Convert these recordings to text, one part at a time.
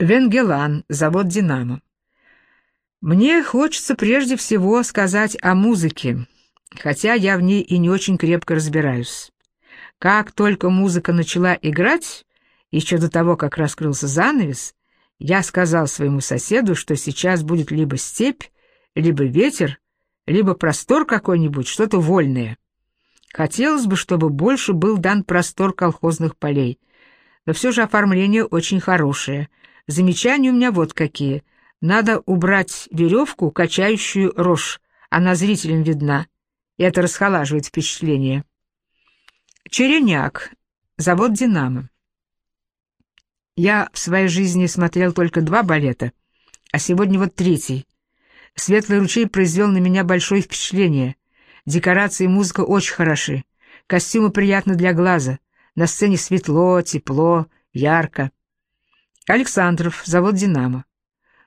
Венгелан, завод «Динамо». Мне хочется прежде всего сказать о музыке, хотя я в ней и не очень крепко разбираюсь. Как только музыка начала играть, еще до того, как раскрылся занавес, я сказал своему соседу, что сейчас будет либо степь, либо ветер, либо простор какой-нибудь, что-то вольное. Хотелось бы, чтобы больше был дан простор колхозных полей, но все же оформление очень хорошее. Замечания у меня вот какие — надо убрать веревку, качающую рожь. Она зрителям видна. И это расхолаживает впечатление. Череняк. Завод «Динамо». Я в своей жизни смотрел только два балета, а сегодня вот третий. «Светлый ручей» произвел на меня большое впечатление. Декорации и музыка очень хороши. Костюмы приятны для глаза. На сцене светло, тепло, ярко. Александров, завод «Динамо».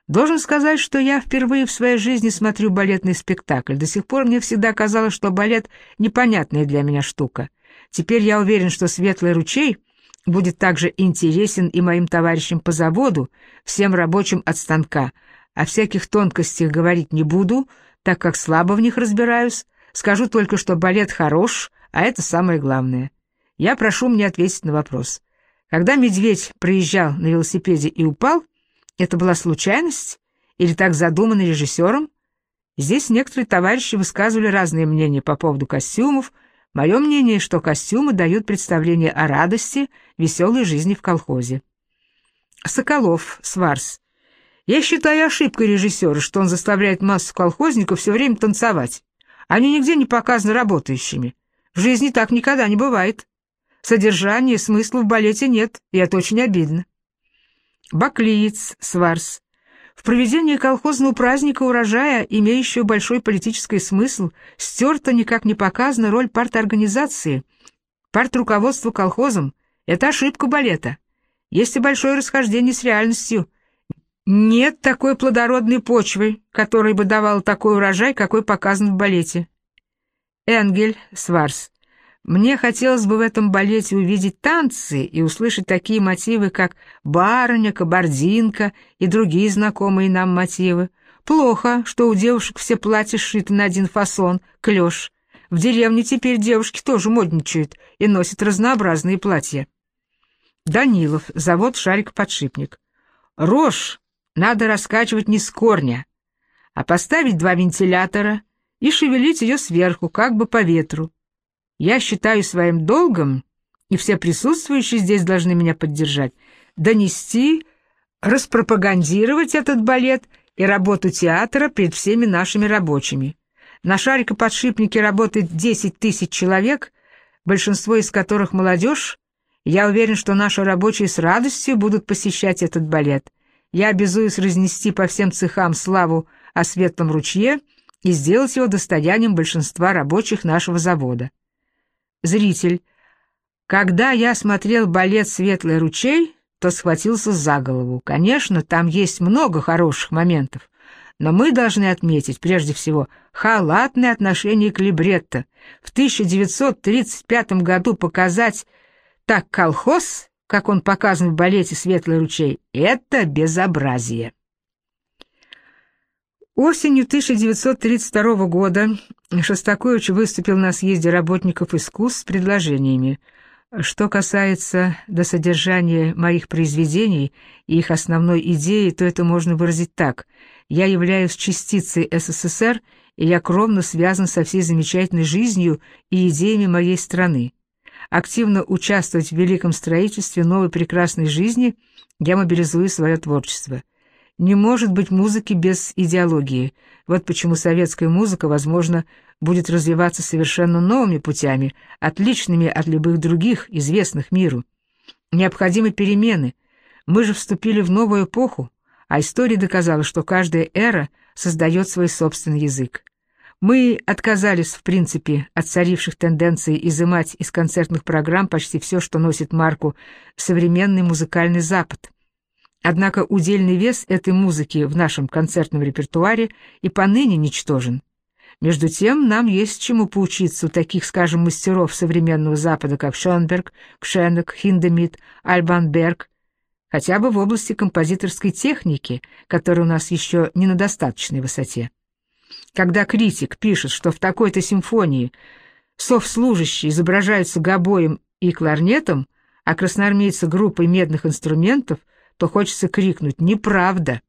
Должен сказать, что я впервые в своей жизни смотрю балетный спектакль. До сих пор мне всегда казалось, что балет — непонятная для меня штука. Теперь я уверен, что «Светлый ручей» будет также интересен и моим товарищам по заводу, всем рабочим от станка. О всяких тонкостях говорить не буду, так как слабо в них разбираюсь. Скажу только, что балет хорош, а это самое главное. Я прошу мне ответить на вопрос. Когда медведь проезжал на велосипеде и упал, это была случайность? Или так задумано режиссером? Здесь некоторые товарищи высказывали разные мнения по поводу костюмов. Мое мнение, что костюмы дают представление о радости, веселой жизни в колхозе. Соколов, Сварс. Я считаю ошибкой режиссера, что он заставляет массу колхозников все время танцевать. Они нигде не показаны работающими. В жизни так никогда не бывает. Содержания и смысла в балете нет, и это очень обидно. Баклиец, Сварс. В проведении колхозного праздника урожая, имеющего большой политический смысл, стерта никак не показана роль парторганизации, партруководства колхозом. Это ошибка балета. Есть и большое расхождение с реальностью. Нет такой плодородной почвы, которая бы давала такой урожай, какой показан в балете. Энгель, Сварс. Мне хотелось бы в этом балете увидеть танцы и услышать такие мотивы, как «барыня», «кабардинка» и другие знакомые нам мотивы. Плохо, что у девушек все платья сшиты на один фасон, клеш. В деревне теперь девушки тоже модничают и носят разнообразные платья. Данилов, завод «Шарик-подшипник». Рожь надо раскачивать не с корня, а поставить два вентилятора и шевелить ее сверху, как бы по ветру. Я считаю своим долгом, и все присутствующие здесь должны меня поддержать, донести, распропагандировать этот балет и работу театра перед всеми нашими рабочими. На шарикоподшипнике работает 10 тысяч человек, большинство из которых молодежь. Я уверен, что наши рабочие с радостью будут посещать этот балет. Я обязуюсь разнести по всем цехам славу о светлом ручье и сделать его достоянием большинства рабочих нашего завода. Зритель. Когда я смотрел балет «Светлый ручей», то схватился за голову. Конечно, там есть много хороших моментов, но мы должны отметить, прежде всего, халатное отношение к либретто. В 1935 году показать так колхоз, как он показан в балете «Светлый ручей», это безобразие. Осенью 1932 года Шостакович выступил на съезде работников искусств с предложениями. Что касается до содержания моих произведений и их основной идеи, то это можно выразить так. Я являюсь частицей СССР, и я кровно связан со всей замечательной жизнью и идеями моей страны. Активно участвовать в великом строительстве новой прекрасной жизни я мобилизую свое творчество. Не может быть музыки без идеологии. Вот почему советская музыка, возможно, будет развиваться совершенно новыми путями, отличными от любых других, известных миру. Необходимы перемены. Мы же вступили в новую эпоху, а история доказала, что каждая эра создает свой собственный язык. Мы отказались, в принципе, от царивших тенденций изымать из концертных программ почти все, что носит марку «современный музыкальный Запад». Однако удельный вес этой музыки в нашем концертном репертуаре и поныне ничтожен. Между тем, нам есть чему поучиться у таких, скажем, мастеров современного Запада, как Шонберг, Кшенек, Хиндемит, Альбан Берг, хотя бы в области композиторской техники, которая у нас еще не на достаточной высоте. Когда критик пишет, что в такой-то симфонии совслужащие изображаются гобоем и кларнетом, а красноармейцы группой медных инструментов, то хочется крикнуть «Неправда!».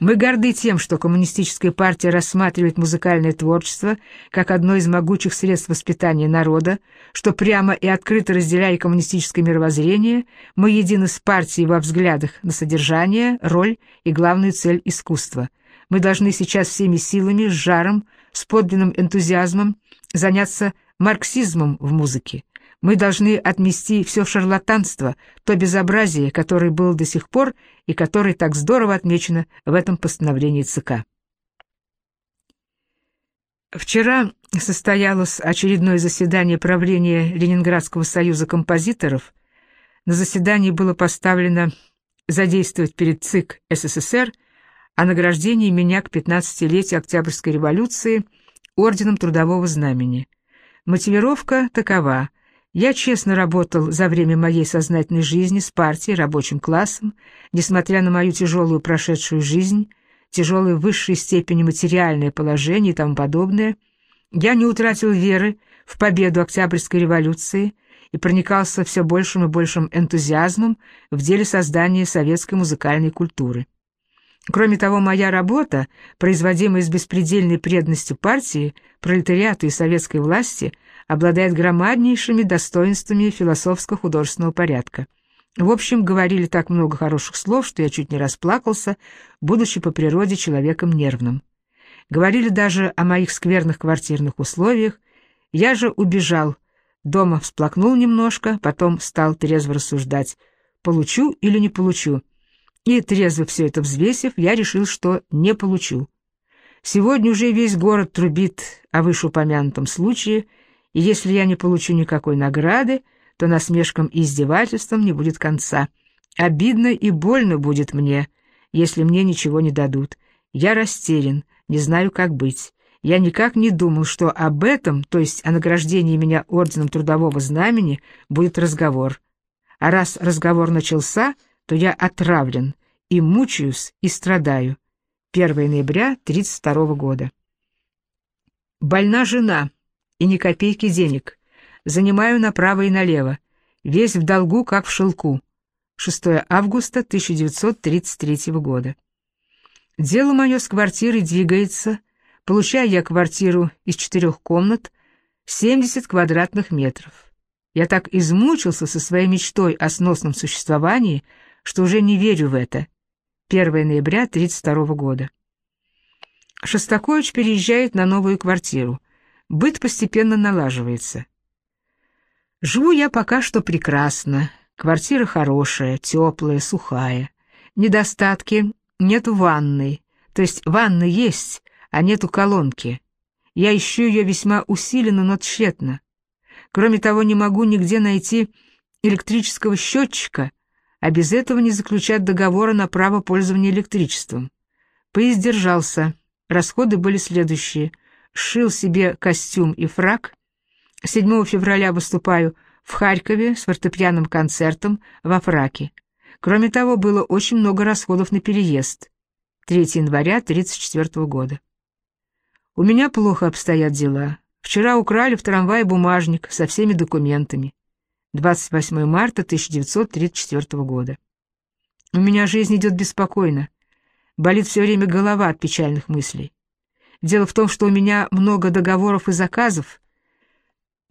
Мы горды тем, что коммунистическая партия рассматривает музыкальное творчество как одно из могучих средств воспитания народа, что прямо и открыто разделяя коммунистическое мировоззрение, мы едины с партией во взглядах на содержание, роль и главную цель искусства. Мы должны сейчас всеми силами, с жаром, с подлинным энтузиазмом заняться марксизмом в музыке, мы должны отмести все шарлатанство, то безобразие, которое было до сих пор и которое так здорово отмечено в этом постановлении ЦК. Вчера состоялось очередное заседание правления Ленинградского союза композиторов. На заседании было поставлено задействовать перед ЦИК СССР о награждении меня к 15-летию Октябрьской революции Орденом Трудового Знамени. Мотивировка такова – я честно работал за время моей сознательной жизни с партией, рабочим классом, несмотря на мою тяжелую прошедшую жизнь, тяжелое в высшей степени материальное положение и тому подобное. Я не утратил веры в победу Октябрьской революции и проникался все большим и большим энтузиазмом в деле создания советской музыкальной культуры. Кроме того, моя работа, производимая с беспредельной преданностью партии, пролетариату и советской власти – обладает громаднейшими достоинствами философско-художественного порядка. В общем, говорили так много хороших слов, что я чуть не расплакался, будучи по природе человеком нервным. Говорили даже о моих скверных квартирных условиях. Я же убежал. Дома всплакнул немножко, потом стал трезво рассуждать, получу или не получу. И, трезво все это взвесив, я решил, что не получу. Сегодня уже весь город трубит о вышеупомянутом случае — и если я не получу никакой награды, то насмешкам и издевательствам не будет конца. Обидно и больно будет мне, если мне ничего не дадут. Я растерян, не знаю, как быть. Я никак не думал, что об этом, то есть о награждении меня орденом Трудового Знамени, будет разговор. А раз разговор начался, то я отравлен, и мучаюсь, и страдаю. 1 ноября 1932 года. Больна жена и ни копейки денег. Занимаю направо и налево. Весь в долгу, как в шелку. 6 августа 1933 года. Дело мое с квартирой двигается. Получаю я квартиру из четырех комнат, 70 квадратных метров. Я так измучился со своей мечтой о сносном существовании, что уже не верю в это. 1 ноября 1932 года. Шостакович переезжает на новую квартиру. Быт постепенно налаживается. Живу я пока что прекрасно. Квартира хорошая, теплая, сухая. Недостатки — нету ванной. То есть ванна есть, а нету колонки. Я ищу ее весьма усиленно, но тщетно. Кроме того, не могу нигде найти электрического счетчика, а без этого не заключать договора на право пользования электричеством. Поиздержался. Расходы были следующие сшил себе костюм и фрак. 7 февраля выступаю в Харькове с фортепианным концертом во фраке. Кроме того, было очень много расходов на переезд. 3 января 1934 года. У меня плохо обстоят дела. Вчера украли в трамвае бумажник со всеми документами. 28 марта 1934 года. У меня жизнь идет беспокойно. Болит все время голова от печальных мыслей. Дело в том, что у меня много договоров и заказов,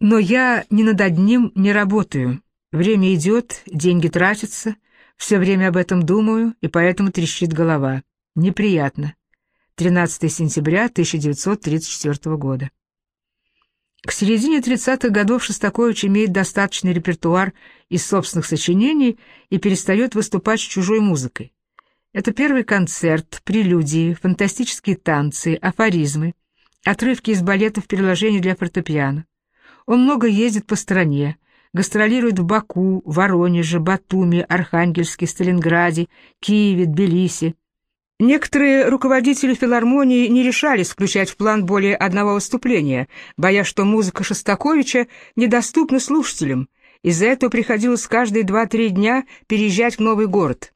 но я ни над одним не работаю. Время идет, деньги тратятся, все время об этом думаю, и поэтому трещит голова. Неприятно. 13 сентября 1934 года. К середине 30-х годов Шостакович имеет достаточный репертуар из собственных сочинений и перестает выступать с чужой музыкой. Это первый концерт, прелюдии, фантастические танцы, афоризмы, отрывки из балетов, переложения для фортепиано. Он много ездит по стране, гастролирует в Баку, Воронеже, Батуми, Архангельске, Сталинграде, Киеве, Тбилиси. Некоторые руководители филармонии не решались включать в план более одного выступления, боясь, что музыка Шостаковича недоступна слушателям, Из-за этого приходилось каждые два-три дня переезжать в новый город.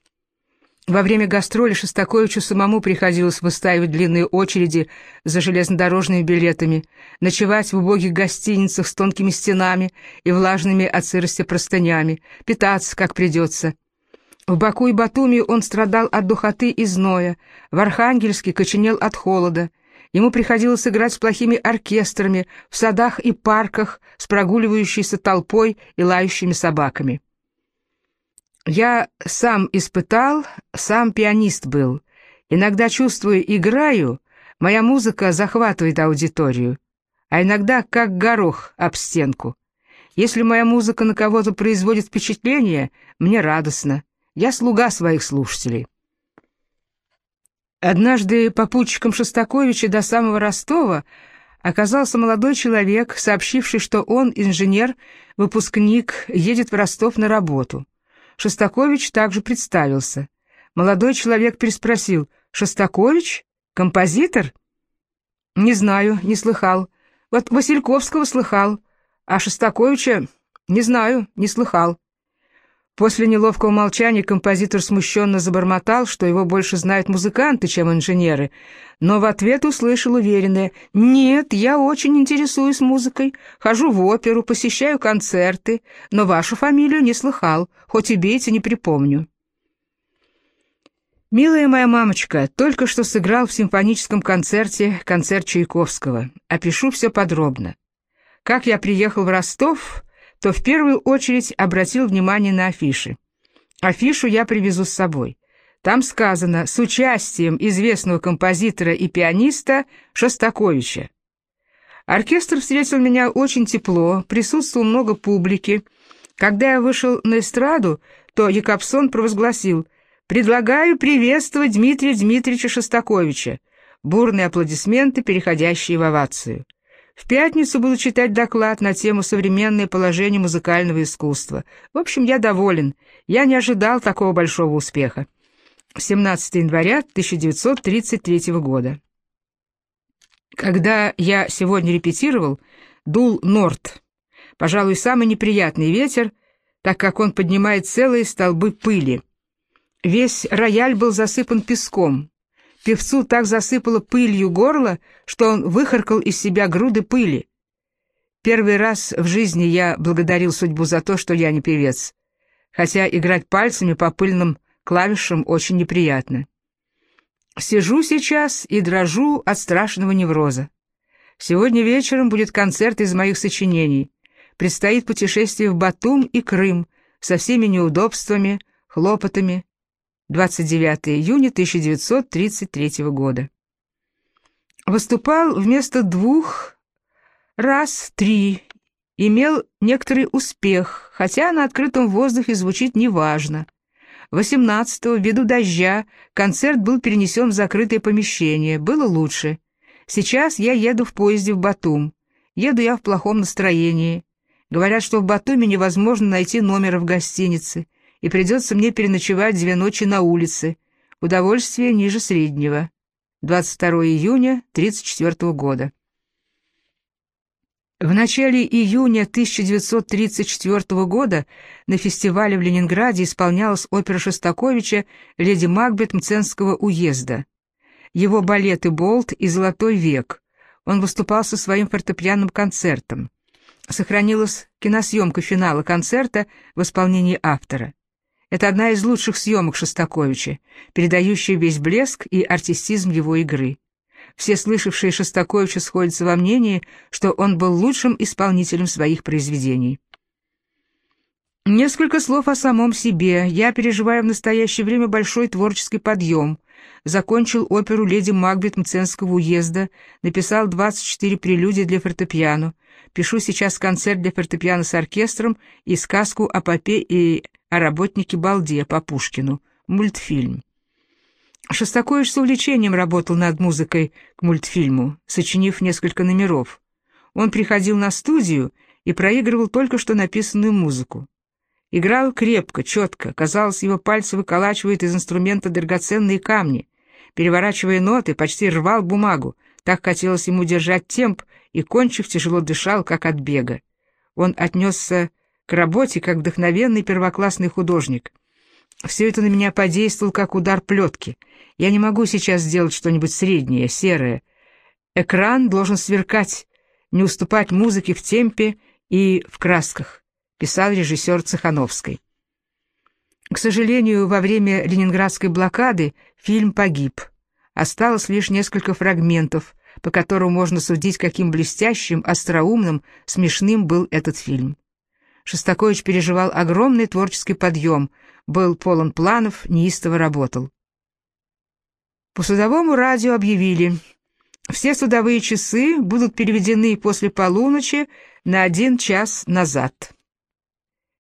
Во время гастроли Шостаковичу самому приходилось выстаивать длинные очереди за железнодорожными билетами, ночевать в убогих гостиницах с тонкими стенами и влажными от сырости простынями, питаться как придется. В Баку и Батуми он страдал от духоты и зноя, в Архангельске коченел от холода. Ему приходилось играть с плохими оркестрами, в садах и парках, с прогуливающейся толпой и лающими собаками. Я сам испытал, сам пианист был. Иногда, чувствую, играю, моя музыка захватывает аудиторию, а иногда как горох об стенку. Если моя музыка на кого-то производит впечатление, мне радостно. Я слуга своих слушателей. Однажды попутчиком Шостаковича до самого Ростова оказался молодой человек, сообщивший, что он, инженер, выпускник, едет в Ростов на работу. Шостакович также представился. Молодой человек переспросил, «Шостакович? Композитор?» «Не знаю, не слыхал. Вот Васильковского слыхал, а Шостаковича не знаю, не слыхал». После неловкого молчания композитор смущенно забормотал, что его больше знают музыканты, чем инженеры, но в ответ услышал уверенное «Нет, я очень интересуюсь музыкой, хожу в оперу, посещаю концерты, но вашу фамилию не слыхал, хоть и бейте, не припомню». «Милая моя мамочка, только что сыграл в симфоническом концерте концерт Чайковского. Опишу все подробно. Как я приехал в Ростов, то в первую очередь обратил внимание на афиши. Афишу я привезу с собой. Там сказано «с участием известного композитора и пианиста Шостаковича». Оркестр встретил меня очень тепло, присутствовало много публики. Когда я вышел на эстраду, то Якобсон провозгласил «Предлагаю приветствовать Дмитрия Дмитриевича Шостаковича». Бурные аплодисменты, переходящие в овацию. В пятницу буду читать доклад на тему «Современное положение музыкального искусства». В общем, я доволен. Я не ожидал такого большого успеха. 17 января 1933 года. Когда я сегодня репетировал, дул норт. Пожалуй, самый неприятный ветер, так как он поднимает целые столбы пыли. Весь рояль был засыпан песком. Певцу так засыпало пылью горло, что он выхаркал из себя груды пыли. Первый раз в жизни я благодарил судьбу за то, что я не певец, хотя играть пальцами по пыльным клавишам очень неприятно. Сижу сейчас и дрожу от страшного невроза. Сегодня вечером будет концерт из моих сочинений. Предстоит путешествие в Батум и Крым со всеми неудобствами, хлопотами, 29 июня 1933 года. Выступал вместо двух раз три, имел некоторый успех, хотя на открытом воздухе звучит неважно. 18-го, ввиду дождя, концерт был перенесен в закрытое помещение, было лучше. Сейчас я еду в поезде в Батум. Еду я в плохом настроении. Говорят, что в Батуме невозможно найти номера в гостинице и придется мне переночевать две ночи на улице. Удовольствие ниже среднего. 22 июня 1934 года. В начале июня 1934 года на фестивале в Ленинграде исполнялась опера Шостаковича «Леди Макбет Мценского уезда». Его балеты «Болт» и «Золотой век». Он выступал со своим фортепианным концертом. Сохранилась киносъемка финала концерта в исполнении автора. Это одна из лучших съемок Шостаковича, передающая весь блеск и артистизм его игры. Все слышавшие Шостаковича сходятся во мнении, что он был лучшим исполнителем своих произведений. Несколько слов о самом себе. Я переживаю в настоящее время большой творческий подъем. Закончил оперу «Леди Макбет» Мценского уезда, написал 24 прелюдии для фортепиано. Пишу сейчас концерт для фортепиано с оркестром и сказку о попе и о работнике Балде по Пушкину, мультфильм. Шостакович с увлечением работал над музыкой к мультфильму, сочинив несколько номеров. Он приходил на студию и проигрывал только что написанную музыку. Играл крепко, четко, казалось, его пальцы выколачивают из инструмента драгоценные камни. Переворачивая ноты, почти рвал бумагу, так хотелось ему держать темп, и, кончив, тяжело дышал, как от бега. Он отнесся к работе как вдохновенный первоклассный художник. Все это на меня подействовал как удар плетки. Я не могу сейчас сделать что-нибудь среднее, серое. Экран должен сверкать, не уступать музыке в темпе и в красках, писал режиссер Цехановской. К сожалению, во время ленинградской блокады фильм погиб. Осталось лишь несколько фрагментов, по которым можно судить, каким блестящим, остроумным, смешным был этот фильм. Шостакович переживал огромный творческий подъем, был полон планов, неистово работал. По судовому радио объявили, все судовые часы будут переведены после полуночи на один час назад.